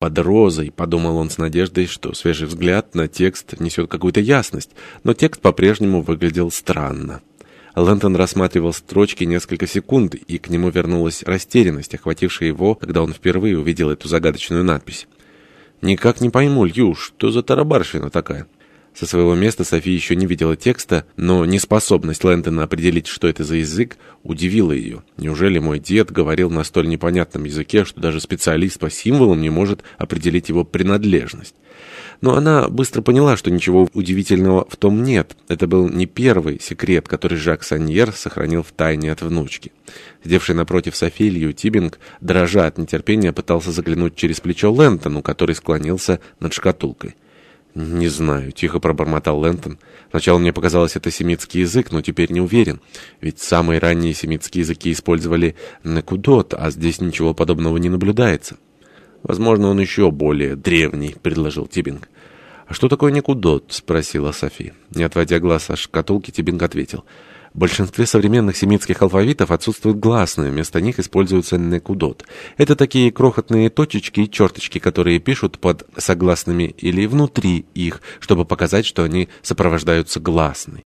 под розой, подумал он с надеждой, что свежий взгляд на текст несет какую-то ясность, но текст по-прежнему выглядел странно. Лэнтон рассматривал строчки несколько секунд, и к нему вернулась растерянность, охватившая его, когда он впервые увидел эту загадочную надпись. «Никак не пойму, Лью, что за тарабарщина такая?» Со своего места София еще не видела текста, но неспособность Лэнтона определить, что это за язык, удивила ее. Неужели мой дед говорил на столь непонятном языке, что даже специалист по символам не может определить его принадлежность? Но она быстро поняла, что ничего удивительного в том нет. Это был не первый секрет, который Жак Саньер сохранил в тайне от внучки. Сидевший напротив Софии Лью Тибинг, дрожа от нетерпения, пытался заглянуть через плечо Лэнтону, который склонился над шкатулкой. «Не знаю», — тихо пробормотал Лэнтон. «Сначала мне показалось, это семитский язык, но теперь не уверен. Ведь самые ранние семитские языки использовали некудот, а здесь ничего подобного не наблюдается». «Возможно, он еще более древний», — предложил Тибинг. «А что такое некудот?» — спросила Софи. Не отводя глаз от шкатулки, Тибинг ответил — в большинстве современных семитских алфавитов отсутствуют гласные, вместо них используется некудот. Это такие крохотные точечки и черточки, которые пишут под согласными или внутри их, чтобы показать, что они сопровождаются гласной.